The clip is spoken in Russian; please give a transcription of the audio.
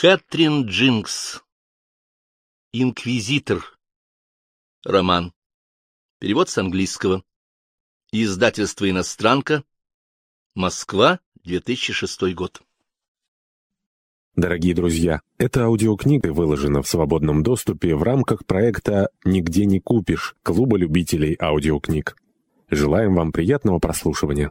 Кэтрин Джинкс. Инквизитор. Роман. Перевод с английского. Издательство «Иностранка». Москва, 2006 год. Дорогие друзья, эта аудиокнига выложена в свободном доступе в рамках проекта «Нигде не купишь» Клуба любителей аудиокниг. Желаем вам приятного прослушивания.